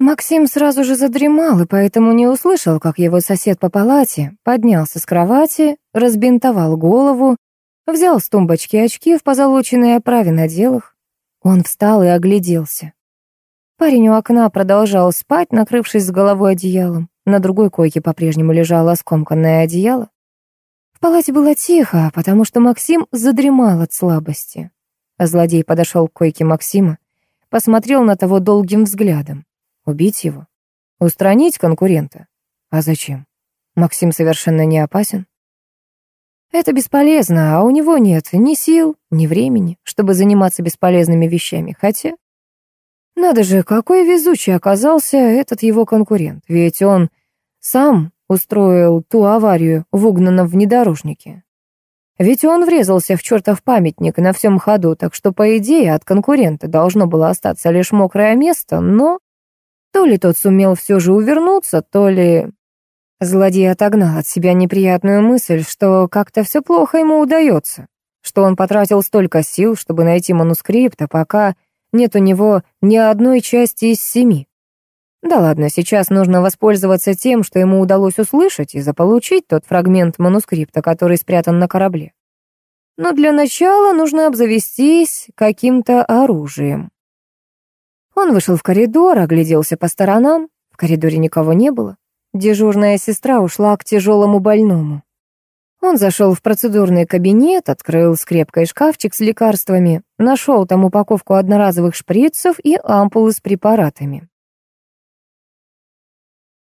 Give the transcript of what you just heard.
Максим сразу же задремал и поэтому не услышал, как его сосед по палате поднялся с кровати, разбинтовал голову, взял с тумбочки очки в позолоченной оправе, надел их. Он встал и огляделся. Парень у окна продолжал спать, накрывшись с головой одеялом. На другой койке по-прежнему лежало скомканное одеяло. В палате было тихо, потому что Максим задремал от слабости. А злодей подошел к койке Максима, посмотрел на того долгим взглядом. Убить его? Устранить конкурента? А зачем? Максим совершенно не опасен. Это бесполезно, а у него нет ни сил, ни времени, чтобы заниматься бесполезными вещами. Хотя, надо же, какой везучий оказался этот его конкурент. Ведь он сам устроил ту аварию в угнанном внедорожнике. Ведь он врезался в чертов памятник на всем ходу, так что, по идее, от конкурента должно было остаться лишь мокрое место, но то ли тот сумел все же увернуться, то ли... Злодей отогнал от себя неприятную мысль, что как-то все плохо ему удается, что он потратил столько сил, чтобы найти манускрипт, а пока нет у него ни одной части из семи. Да ладно, сейчас нужно воспользоваться тем, что ему удалось услышать, и заполучить тот фрагмент манускрипта, который спрятан на корабле. Но для начала нужно обзавестись каким-то оружием. Он вышел в коридор, огляделся по сторонам. В коридоре никого не было. Дежурная сестра ушла к тяжелому больному. Он зашел в процедурный кабинет, открыл скрепкой шкафчик с лекарствами, нашел там упаковку одноразовых шприцев и ампулы с препаратами.